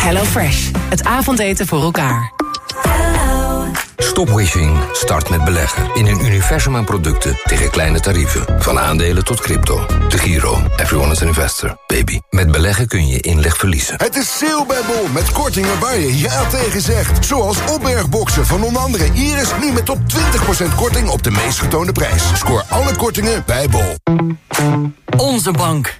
Hello Fresh. Het avondeten voor elkaar. Stop wishing start met beleggen in een universum aan producten tegen kleine tarieven. Van aandelen tot crypto. De Giro. Everyone is an investor. Baby. Met beleggen kun je inleg verliezen. Het is sale bij Bol met kortingen waar je ja tegen zegt. Zoals opbergboxen van onder andere Iris nu met tot 20% korting op de meest getoonde prijs. Scoor alle kortingen bij Bol. Onze bank.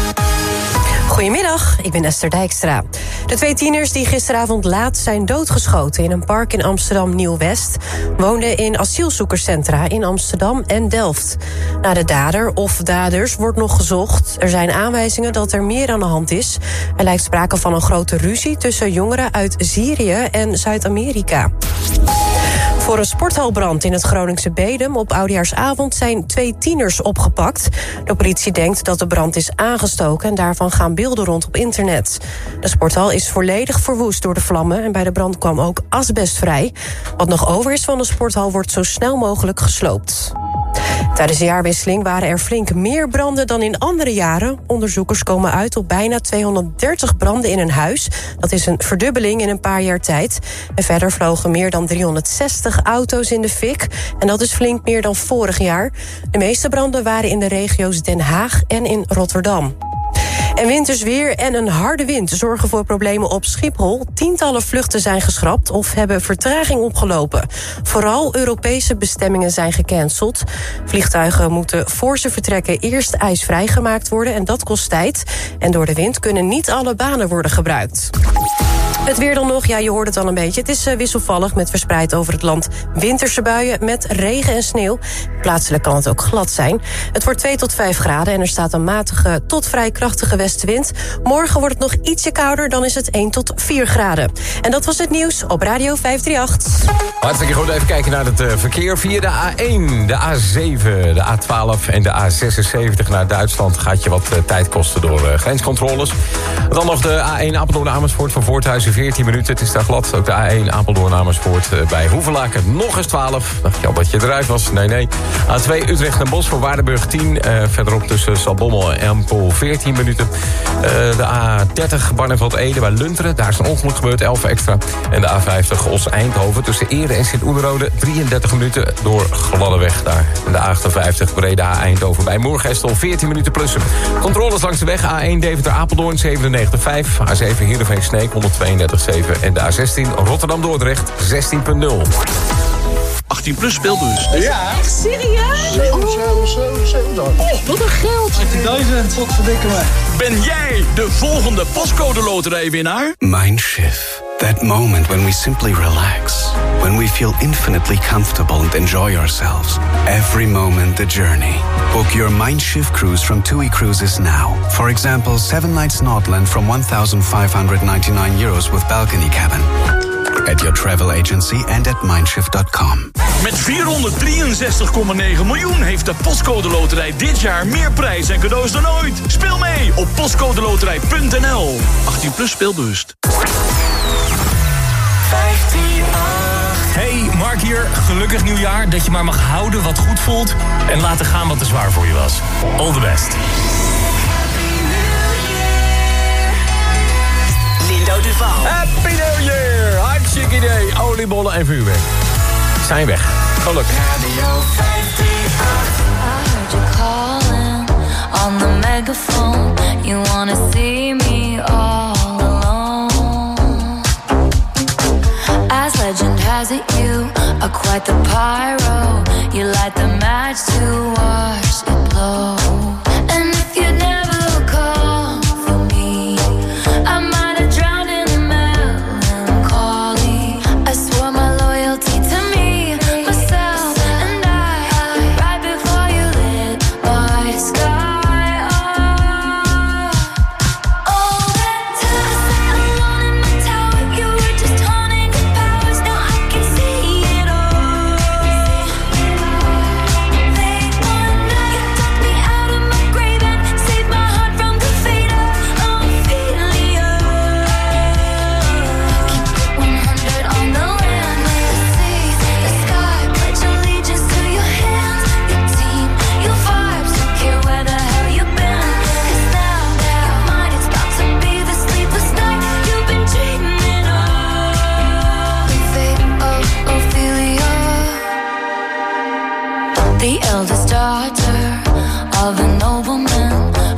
Goedemiddag, ik ben Esther Dijkstra. De twee tieners die gisteravond laat zijn doodgeschoten... in een park in Amsterdam Nieuw-West... woonden in asielzoekerscentra in Amsterdam en Delft. Naar de dader of daders wordt nog gezocht. Er zijn aanwijzingen dat er meer aan de hand is. Er lijkt sprake van een grote ruzie tussen jongeren uit Syrië en Zuid-Amerika. Voor een sporthalbrand in het Groningse Bedum op Oudejaarsavond zijn twee tieners opgepakt. De politie denkt dat de brand is aangestoken en daarvan gaan beelden rond op internet. De sporthal is volledig verwoest door de vlammen en bij de brand kwam ook asbest vrij. Wat nog over is van de sporthal wordt zo snel mogelijk gesloopt. Tijdens de jaarwisseling waren er flink meer branden dan in andere jaren. Onderzoekers komen uit op bijna 230 branden in een huis. Dat is een verdubbeling in een paar jaar tijd. En verder vlogen meer dan 360 auto's in de fik. En dat is flink meer dan vorig jaar. De meeste branden waren in de regio's Den Haag en in Rotterdam. En wintersweer en een harde wind zorgen voor problemen op Schiphol. Tientallen vluchten zijn geschrapt of hebben vertraging opgelopen. Vooral Europese bestemmingen zijn gecanceld. Vliegtuigen moeten voor ze vertrekken eerst ijsvrij gemaakt worden... en dat kost tijd. En door de wind kunnen niet alle banen worden gebruikt. Het weer dan nog, ja, je hoort het al een beetje. Het is uh, wisselvallig met verspreid over het land winterse buien met regen en sneeuw. Plaatselijk kan het ook glad zijn. Het wordt 2 tot 5 graden en er staat een matige tot vrij krachtige westenwind. Morgen wordt het nog ietsje kouder, dan is het 1 tot 4 graden. En dat was het nieuws op Radio 538. Hartstikke goed, even kijken naar het uh, verkeer. Via de A1, de A7, de A12 en de A76 naar Duitsland... gaat je wat uh, tijd kosten door grenscontroles. Dan nog de A1 Apeldoorn-Amersfoort van Voorthuizen 14 minuten. Het is daar glad. Ook de A1 Apeldoorn Amersfoort uh, bij Hoevelaken nog eens 12. Dacht je al dat je eruit was? Nee, nee. A2 Utrecht en Bos voor Waardenburg 10. Uh, verderop tussen Salbommel en Empel 14 minuten. Uh, de A30 Barneveld-Ede bij Lunteren. Daar is een ongeluk gebeurd, 11 extra. En de A50 Os-Eindhoven tussen Ere en Sint-Oederode. 33 minuten door gladde weg daar. En de A58 Breda-Eindhoven bij Moergestel 14 minuten plussen. Controles langs de weg A1 Deventer-Apeldoorn 97,5. A7 Heerenveen-Sneek 132. 7 en de A16 Rotterdam-Dordrecht 16.0. 18 plus speelbus. Ja. Echt serieus? 7, 7, 7, 7 Oh, wat een geld. 18.000, wat verdikken me. Ben jij de volgende pascode loterijwinnaar? Mindshift. That moment when we simply relax. When we feel infinitely comfortable and enjoy ourselves. Every moment the journey. Book your Mindshift cruise from TUI Cruises now. For example, 7 nights Nordland from 1,599 euros with balcony cabin. At your travel agency and at mindshift.com. Met 463,9 miljoen heeft de Postcode Loterij dit jaar meer prijs en cadeaus dan ooit. Speel mee op postcodeloterij.nl. 18 plus speelbewust. Gelukkig nieuwjaar. Dat je maar mag houden wat goed voelt. En laten gaan wat te zwaar voor je was. All the best. Lindo Duval. Happy New Year! Hartstikke idee. Oliebollen en vuurwerk. Zijn weg. Gelukkig. on the megaphone. You wanna see me all it, you are quite the pyro. You light the match to watch it blow.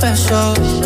special.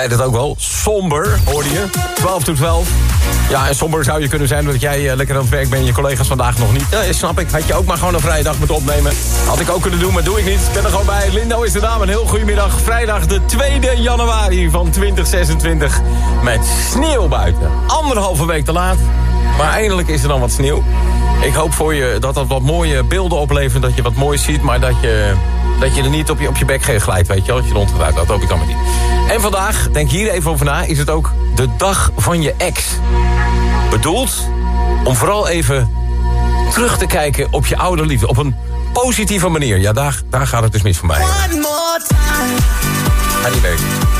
jij dat ook wel. Somber, hoorde je. 12 tot 12. Ja, en somber zou je kunnen zijn omdat jij eh, lekker aan het werk bent... en je collega's vandaag nog niet. Ja, snap ik. Had je ook maar gewoon een vrije dag moeten opnemen. Had ik ook kunnen doen, maar doe ik niet. Ik ben er gewoon bij. Lindo is de naam. Een heel goedemiddag. Vrijdag de 2 januari van 2026. Met sneeuw buiten. Anderhalve week te laat. Maar eindelijk is er dan wat sneeuw. Ik hoop voor je dat dat wat mooie beelden oplevert. Dat je wat moois ziet, maar dat je dat je er niet op je, op je bek glijdt, weet je Als je rond had, dat hoop ik allemaal niet. En vandaag, denk hier even over na, is het ook de dag van je ex. Bedoeld om vooral even terug te kijken op je oude liefde. Op een positieve manier. Ja, daar, daar gaat het dus mis voor mij. One more time. Ga niet.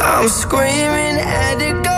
I'm screaming at the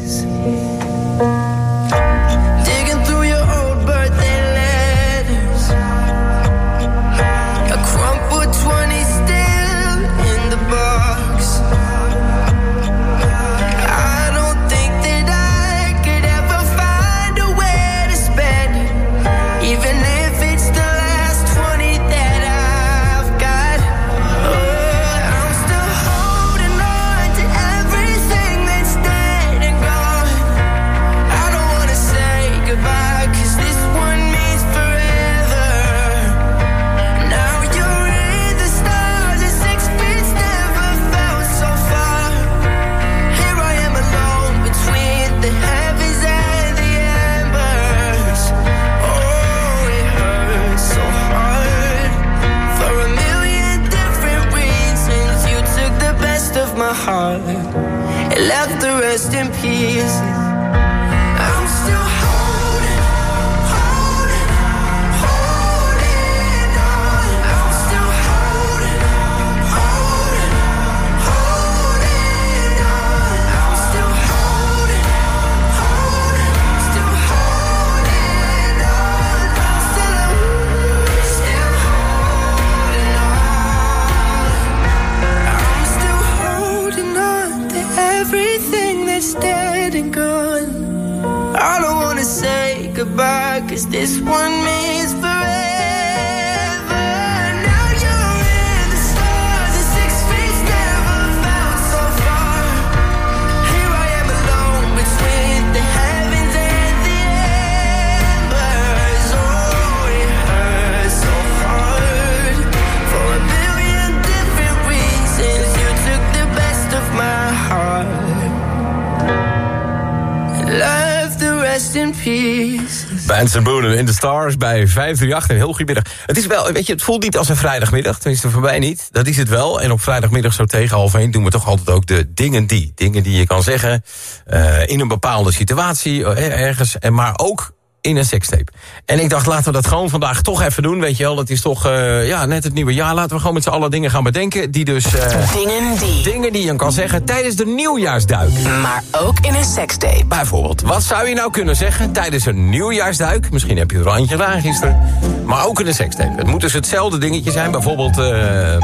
In the Stars bij 538. Een heel goedemiddag. Het is wel, weet je, het voelt niet als een vrijdagmiddag. Tenminste, voor mij niet. Dat is het wel. En op vrijdagmiddag zo tegen half één doen we toch altijd ook de dingen die. Dingen die je kan zeggen eh, in een bepaalde situatie, eh, ergens. En maar ook in een sekstape. En ik dacht, laten we dat gewoon vandaag toch even doen. Weet je wel, dat is toch eh, ja, net het nieuwe jaar. Laten we gewoon met z'n allen dingen gaan bedenken. Die dus... eh, Dingen die. Dingen die je kan zeggen tijdens de nieuwjaarsduik. Maar ook in een sekstape. Bijvoorbeeld, wat zou je nou kunnen zeggen tijdens een nieuwjaarsduik? Misschien heb je er al eentje gedaan gisteren. Maar ook in een sekstape. Het moet dus hetzelfde dingetje zijn. Bijvoorbeeld, eh,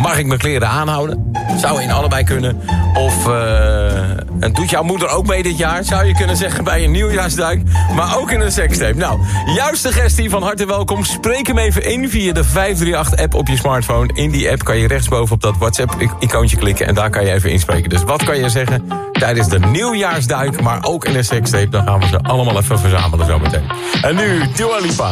mag ik mijn kleren aanhouden? Zou in allebei kunnen. Of, eh, doet jouw moeder ook mee dit jaar? Zou je kunnen zeggen bij een nieuwjaarsduik. Maar ook in een sekstape. Nou, jouw suggestie van harte welkom. Spreek hem even in via de 538-app op je smartphone. In die app kan je rechtsboven op dat WhatsApp-icoontje klikken... en daar kan je even inspreken. Dus wat kan je zeggen tijdens de nieuwjaarsduik... maar ook in een sekstape? Dan gaan we ze allemaal even verzamelen zometeen. En nu, Dua Lipa.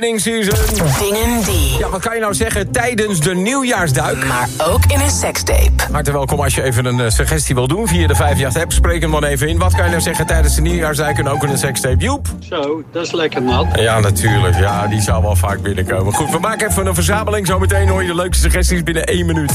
Lollipop Trading Season. Dingen die. Ja, wat kan je nou zeggen tijdens de nieuwjaarsduik? Maar ook in een sekstape. Hartelijk welkom als je even een eh, suggestie wil doen via de 5-app. Spreek hem dan even in. Wat kan je nou zeggen tijdens de nieuwjaarsduik en ook in een sekstape? Joep? Zo, dat is lekker nat. Ja, natuurlijk. Ja, die zou wel vaak binnenkomen. Goed, we maken even een verzameling. Zometeen hoor je de leukste suggesties binnen één minuut.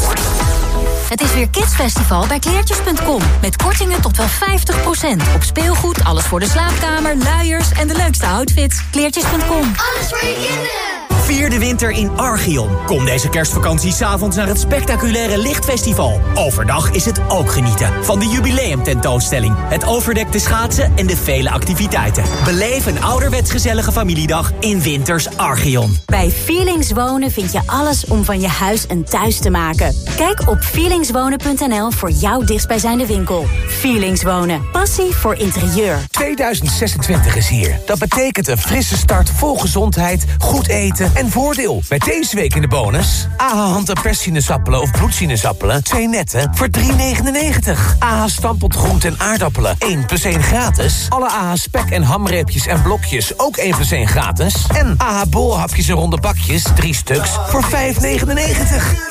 Het is weer Kidsfestival bij kleertjes.com. Met kortingen tot wel 50%. Op speelgoed, alles voor de slaapkamer, luiers en de leukste outfits. Kleertjes.com. Alles voor je kinderen. Vier de winter in Archeon. Kom deze kerstvakantie s'avonds naar het spectaculaire Lichtfestival. Overdag is het ook genieten van de jubileumtentoonstelling, het overdekte schaatsen en de vele activiteiten. Beleef een ouderwets gezellige familiedag in Winters Archeon. Bij Feelings Wonen vind je alles om van je huis een thuis te maken. Kijk op feelingswonen.nl voor jouw dichtstbijzijnde winkel. Feelings Wonen. Passie voor interieur. 2026 is hier. Dat betekent een frisse start vol gezondheid, goed eten en voordeel. Met deze week in de bonus... AHA hand- en perssinezappelen of bloedsinezappelen... twee netten voor 3,99. AHA stampot groente en aardappelen 1 plus 1 gratis. Alle AHA spek en hamreepjes en blokjes ook 1 plus 1 gratis. En AHA bolhapjes en ronde bakjes 3 stuks voor 5,99.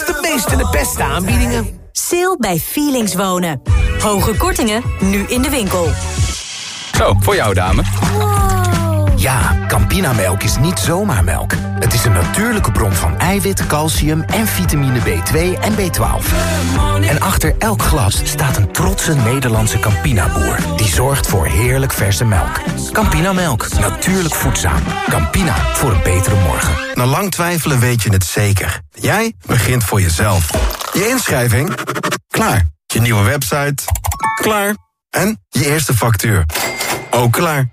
De meeste en de beste aanbiedingen. Sale bij Feelings Wonen. Hoge kortingen, nu in de winkel. Zo, voor jou dame. Campinamelk is niet zomaar melk. Het is een natuurlijke bron van eiwit, calcium en vitamine B2 en B12. En achter elk glas staat een trotse Nederlandse Campina-boer... die zorgt voor heerlijk verse melk. Campinamelk, natuurlijk voedzaam. Campina, voor een betere morgen. Na lang twijfelen weet je het zeker. Jij begint voor jezelf. Je inschrijving? Klaar. Je nieuwe website? Klaar. En je eerste factuur? Ook klaar.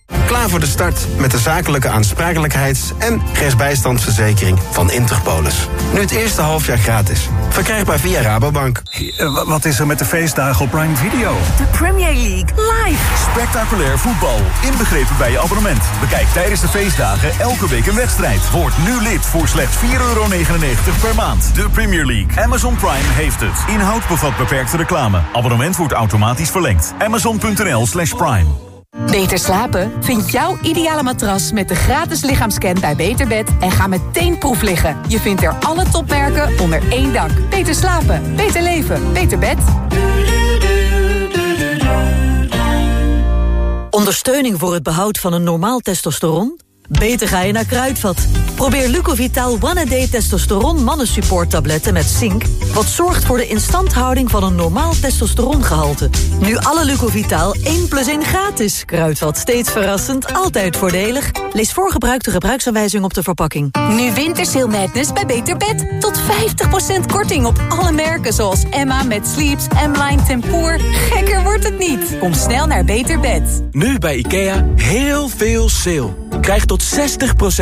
Klaar voor de start met de zakelijke aansprakelijkheids- en rechtsbijstandsverzekering van Interpolis. Nu het eerste halfjaar gratis. Verkrijgbaar via Rabobank. Wat is er met de feestdagen op Prime Video? De Premier League live. Spectaculair voetbal, inbegrepen bij je abonnement. Bekijk tijdens de feestdagen elke week een wedstrijd. Word nu lid voor slechts 4,99 per maand. De Premier League. Amazon Prime heeft het. Inhoud bevat beperkte reclame. Abonnement wordt automatisch verlengd. Amazon.nl slash prime. Beter slapen? Vind jouw ideale matras met de gratis lichaamscan bij Beterbed en ga meteen proef liggen. Je vindt er alle topmerken onder één dak. Beter slapen, beter leven, beter bed. Ondersteuning voor het behoud van een normaal testosteron? Beter ga je naar Kruidvat. Probeer Lucovital One A Day Testosteron Mannensupport tabletten met zink... wat zorgt voor de instandhouding van een normaal testosterongehalte. Nu alle Lucovital 1 plus 1 gratis. Kruidvat steeds verrassend, altijd voordelig. Lees voor gebruik de gebruiksaanwijzing op de verpakking. Nu Wintersail Madness bij Beter Bed. Tot 50% korting op alle merken zoals Emma met Sleeps, M-Line Tempoor. Gekker wordt het niet. Kom snel naar Beter Bed. Nu bij IKEA heel veel sale. Krijg tot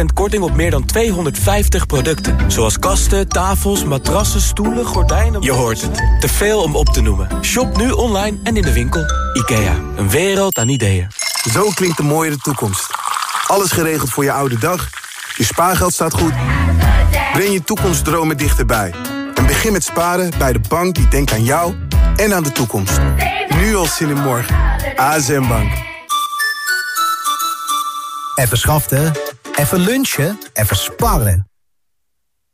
60% korting op meer dan 250 producten. Zoals kasten, tafels, matrassen, stoelen, gordijnen... Je hoort het. Te veel om op te noemen. Shop nu online en in de winkel. IKEA. Een wereld aan ideeën. Zo klinkt de mooie toekomst. Alles geregeld voor je oude dag. Je spaargeld staat goed. Breng je toekomstdromen dichterbij. En begin met sparen bij de bank die denkt aan jou en aan de toekomst. Nu al zin in morgen. ASM Bank. Even schaften, even lunchen, even sparren.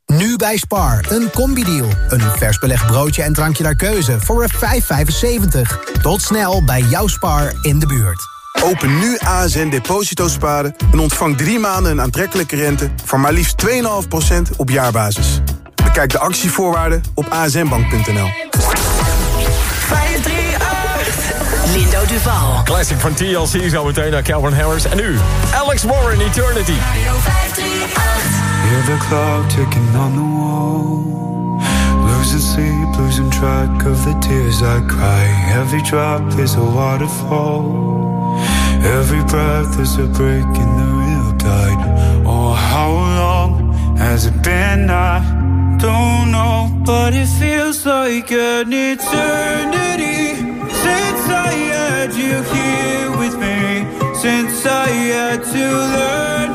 Nu bij Spar, een combi-deal. Een vers belegd broodje en drankje naar keuze voor 5,75. Tot snel bij jouw Spar in de buurt. Open nu ASN Deposito Sparen en ontvang drie maanden een aantrekkelijke rente... van maar liefst 2,5% op jaarbasis. Bekijk de actievoorwaarden op asnbank.nl. 538. Lindo Duval. Classic van TLC, zo meteen naar Calvin Harris. En nu, Alex Warren, Eternity. Hear the clock ticking on the wall. Losing sleep, losing track of the tears I cry. Every drop is a waterfall. Every breath is a break in the real tide. Oh, how long has it been? I don't know, but it feels like an eternity since I had you here with me. Since I had to learn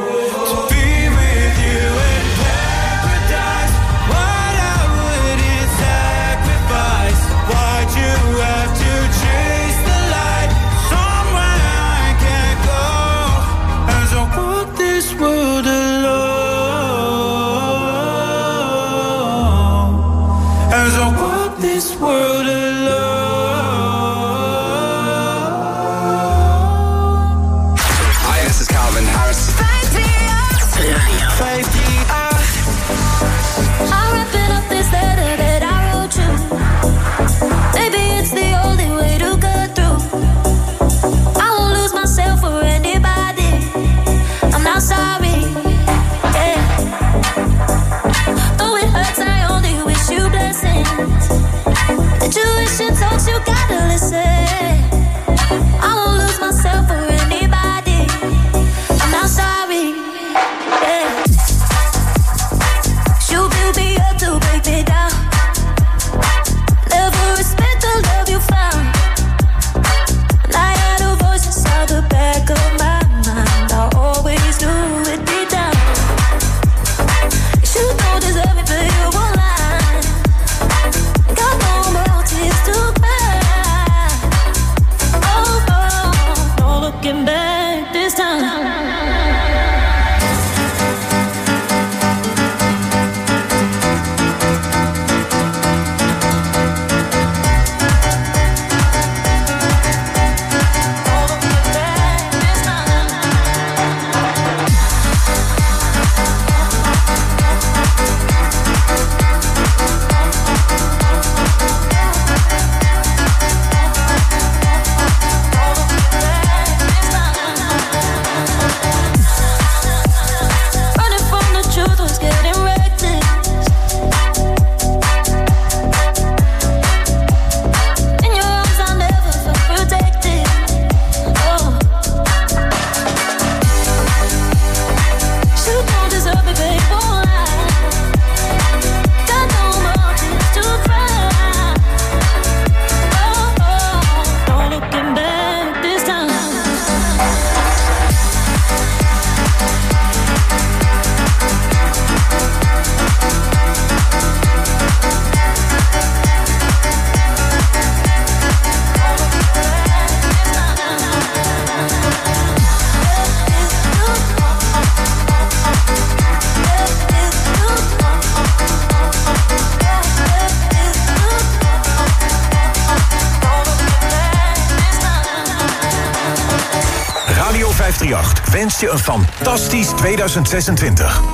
een fantastisch 2026.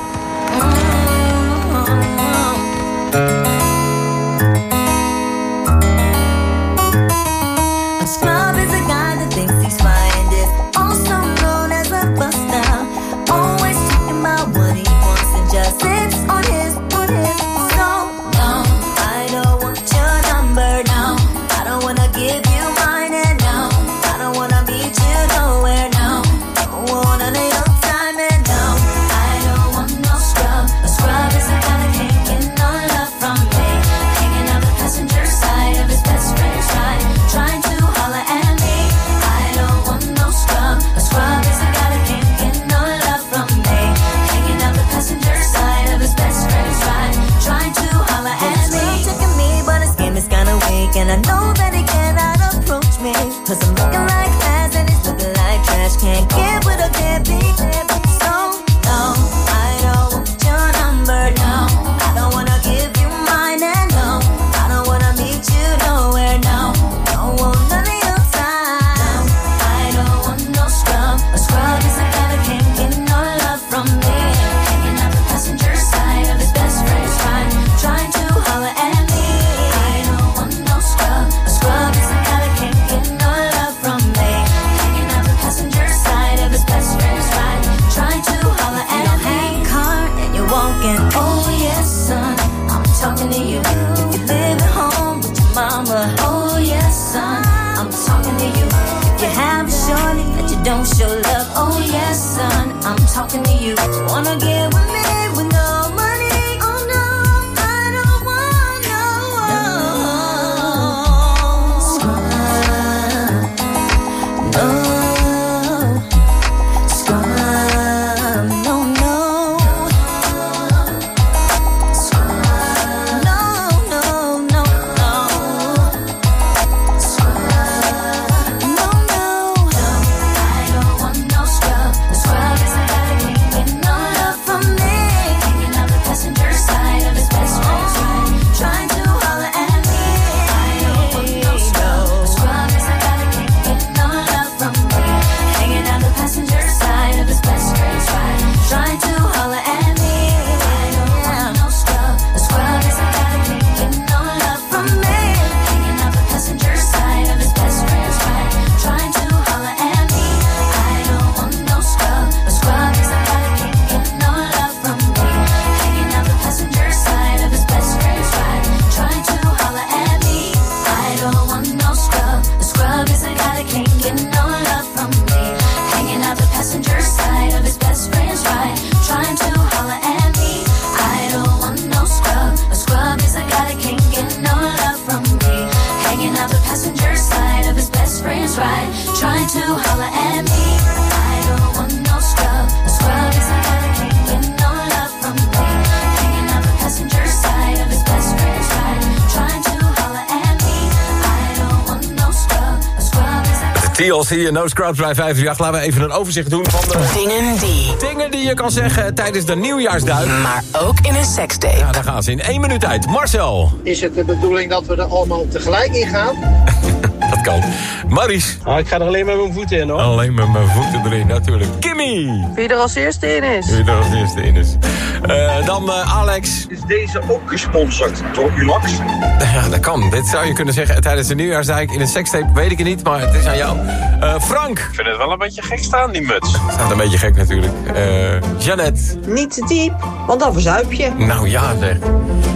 A TLC en No Scrubs bij 538. Laten we even een overzicht doen van de... Dingen die. Dingen die je kan zeggen tijdens de nieuwjaarsduik. Maar ook in een sekstape. Ja, daar gaan ze in één minuut uit. Marcel. Is het de bedoeling dat we er allemaal tegelijk in gaan? Dat kan. Maries. Ah, ik ga er alleen met mijn voeten in hoor. Alleen met mijn voeten erin, natuurlijk. Kimmy. Wie er als eerste in is. Wie er als eerste in is. Eh, dan eh, Alex. Is deze ook gesponsord door Ulax? Ja, dat kan. Dit zou je kunnen zeggen tijdens de nieuwjaarsdijk in een sekstape. Weet ik het niet, maar het is aan jou. Eh, Frank. Ik vind het wel een beetje gek staan, die muts. Staat een beetje gek natuurlijk. Eh Jeannette. Niet te diep, want dan verzuip je. Nou ja, zeg.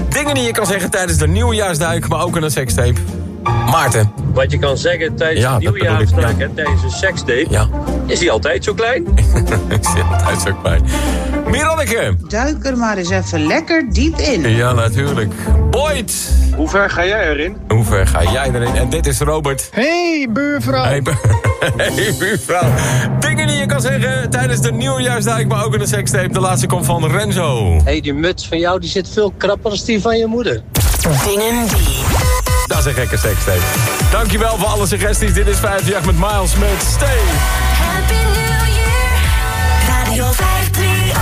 Dingen die je kan zeggen tijdens de nieuwjaarsduik, maar ook in een sekstape. Maarten. Wat je kan zeggen tijdens Ja, de nieuwjaarsdag, ja. tijdens een sekstape, Ja. is die altijd zo klein? ik zit altijd zo bij. Miranneke. Duik er maar eens even lekker diep in. Ja, natuurlijk. Boyd. Hoe ver ga jij erin? Hoe ver ga jij erin? En dit is Robert. Hey, buurvrouw. Hey, bu- hey, buurvrouw. Dingen die je kan zeggen tijdens de nieuwjaarsduik, maar ook in een sekstape. De laatste komt van Renzo. Hé, hey, die muts van jou die zit veel krapper dan die van je moeder. Dingen die. Dat is een gekke sekstape. Dankjewel voor alle suggesties. Dit is 5 met Miles met Stay. Happy New Year. Radio 538.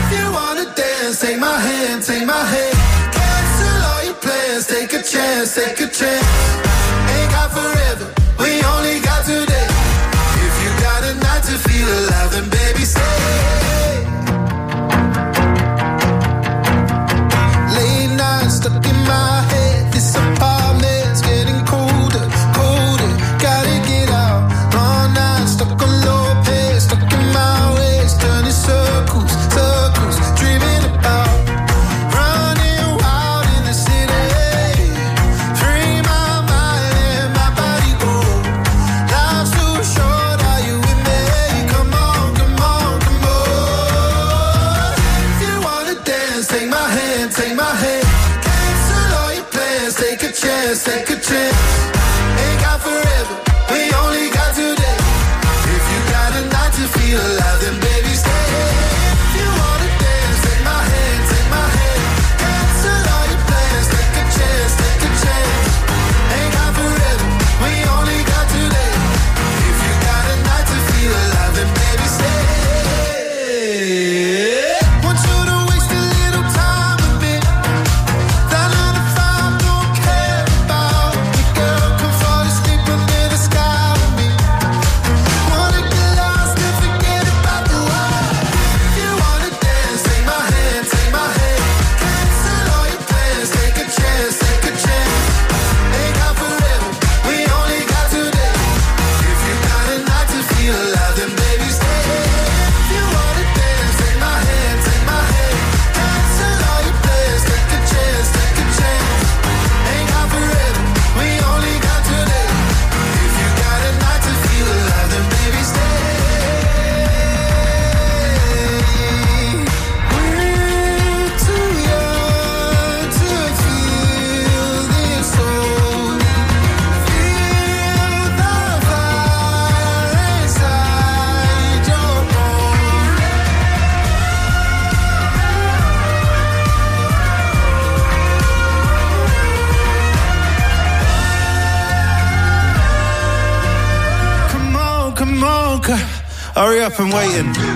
If you wanna dance, take my hand, take my hand. Cancel all your plans, take a chance, take a chance. Ain't got forever, we only got today. If you got a night to feel alive, then baby stay. up and waiting.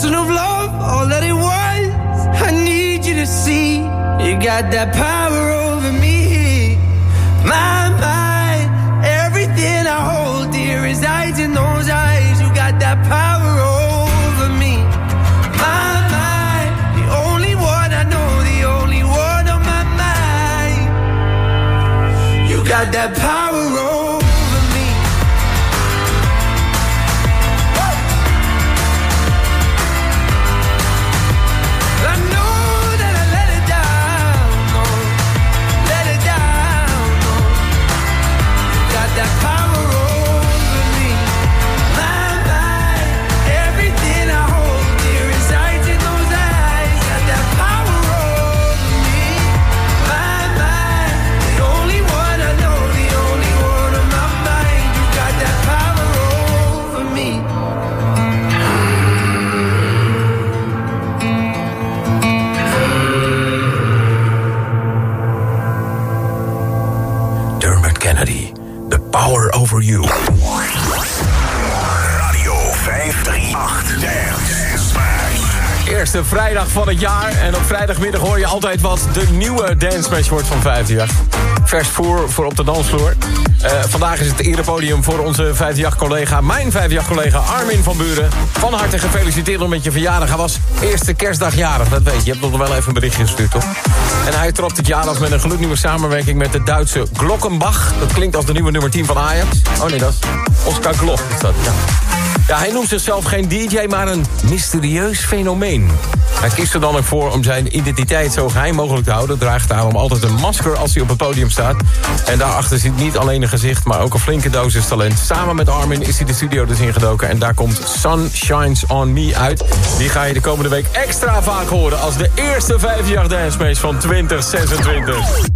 Version of love, all that it was. I need you to see you got that power Power Over You. Radio 538 Dance Smash. Eerste vrijdag van het jaar. En op vrijdagmiddag hoor je altijd wat de nieuwe Dance Smash wordt van 538. Vers voer voor op de dansvloer. Eh, vandaag is het erepodium voor onze 538-collega, mijn 538-collega Armin van Buren. Van harte gefeliciteerd met je verjaardag. Hij was eerste kerstdag jarig, dat weet je. Je hebt nog wel even een berichtje gestuurd, toch? En hij tropt het jaar af met een gloednieuwe samenwerking met de Duitse Glockenbach. Dat klinkt als de nieuwe nummer 10 van Ajax. Oh nee, dat is Oscar Glock. Is dat, ja. Ja, hij noemt zichzelf geen DJ, maar een mysterieus fenomeen. Hij kiest er dan ook voor om zijn identiteit zo geheim mogelijk te houden. Draagt daarom altijd een masker als hij op het podium staat. En daarachter zit niet alleen een gezicht, maar ook een flinke dosis talent. Samen met Armin is hij de studio dus ingedoken. En daar komt Sun Shines On Me uit. Die ga je de komende week extra vaak horen... als de eerste 5 Dance Smash van 2026.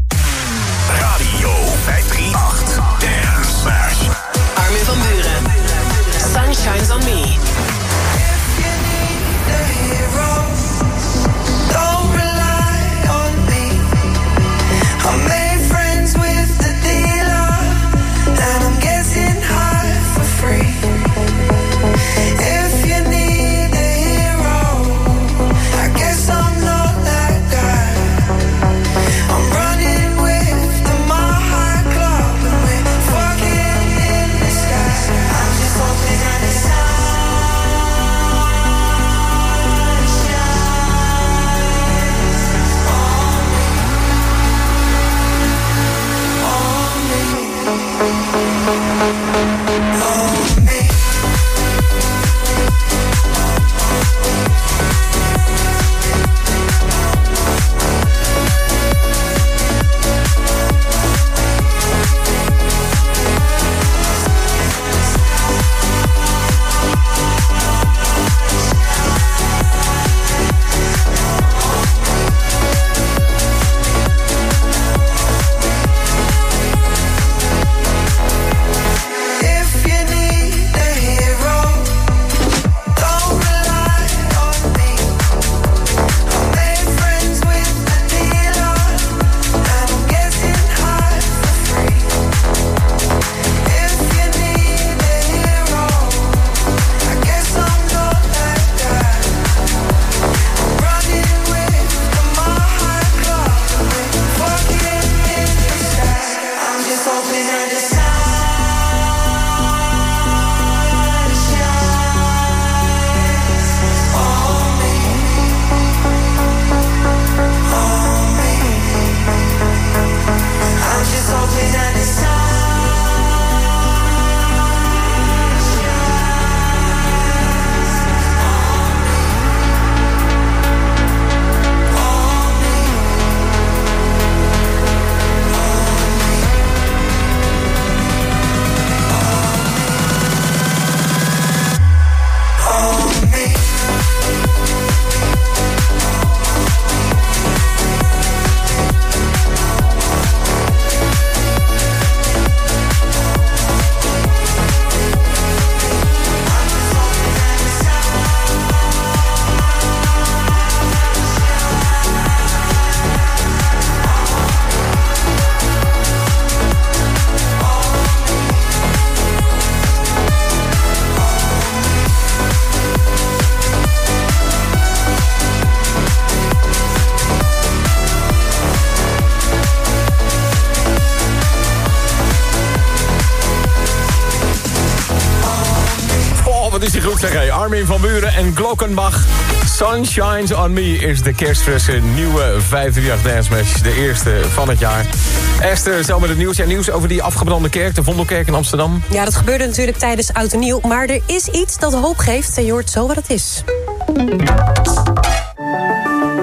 Armin van Buren en Glockenbach. Sun Shines On Me is de kerstfrisse nieuwe 538 Dance Match. De eerste van het jaar. Esther, zo met het nieuws. Ja, nieuws over die afgebrande kerk, de Vondelkerk in Amsterdam. Ja, dat gebeurde natuurlijk tijdens Oud en Nieuw. Maar er is iets dat hoop geeft en je hoort zo wat het is.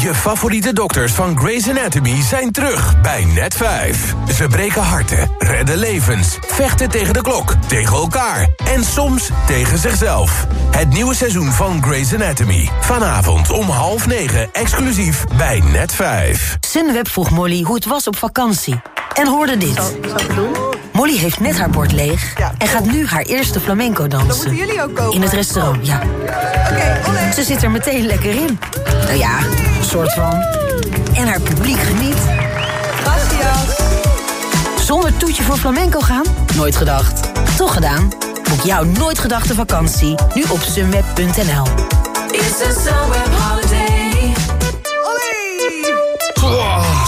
Je favoriete dokters van Grey's Anatomy zijn terug bij Net5. Ze breken harten, redden levens, vechten tegen de klok, tegen elkaar en soms tegen zichzelf. Het nieuwe seizoen van Grey's Anatomy. Vanavond om half negen exclusief bij Net5. Sunweb vroeg Molly hoe het was op vakantie. En hoorde dit. Zal ik doen? Molly heeft net haar bord leeg en gaat nu haar eerste flamenco dansen. Dan moeten jullie ook komen. In het restaurant, ja. Oké. Ze zit er meteen lekker in. Nou ja, een soort van. En haar publiek geniet. Gracias. Zonder toetje voor flamenco gaan? Nooit gedacht. Toch gedaan? Boek jouw nooit gedachte vakantie nu op sunweb.nl. It's a Sunweb holiday.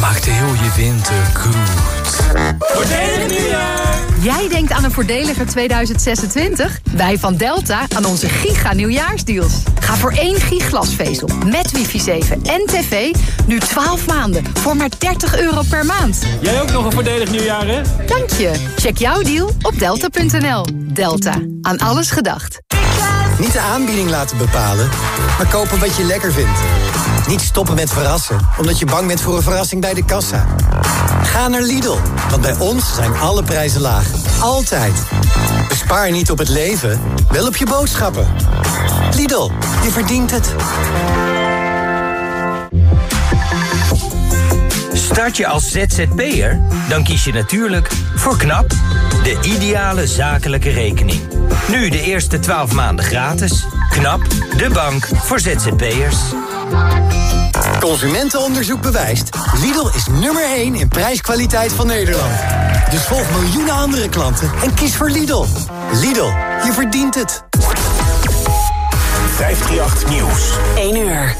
maakt heel je winter goed. Voordelig nieuwjaar! Jij denkt aan een voordeliger 2026? Wij van Delta aan onze giga nieuwjaarsdeals. Ga voor één giglasvezel met wifi 7 en tv nu 12 maanden voor maar 30 euro per maand. Jij ook nog een voordelig nieuwjaar, hè? Dank je. Check jouw deal op delta.nl. Delta. Aan alles gedacht. Niet de aanbieding laten bepalen, maar kopen wat je lekker vindt. Niet stoppen met verrassen, omdat je bang bent voor een verrassing bij de kassa. Ga naar Lidl, want bij ons zijn alle prijzen laag. Altijd. Bespaar niet op het leven, wel op je boodschappen. Lidl, je verdient het. Start je als ZZP'er? Dan kies je natuurlijk voor KNAP, de ideale zakelijke rekening. Nu de eerste 12 maanden gratis. KNAP, de bank voor ZZP'ers. Consumentenonderzoek bewijst. Lidl is nummer 1 in prijskwaliteit van Nederland. Dus volg miljoenen andere klanten en kies voor Lidl. Lidl, je verdient het. 538 Nieuws. 1 uur.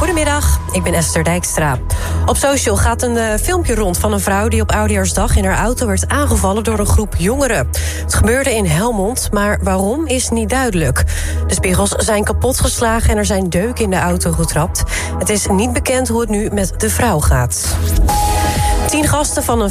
Goedemiddag, ik ben Esther Dijkstra. Op social gaat een uh, filmpje rond van een vrouw die op Oudejaarsdag in haar auto werd aangevallen door een groep jongeren. Het gebeurde in Helmond, maar waarom is niet duidelijk. De spiegels zijn kapotgeslagen en er zijn deuken in de auto getrapt. Het is niet bekend hoe het nu met de vrouw gaat. Tien gasten van een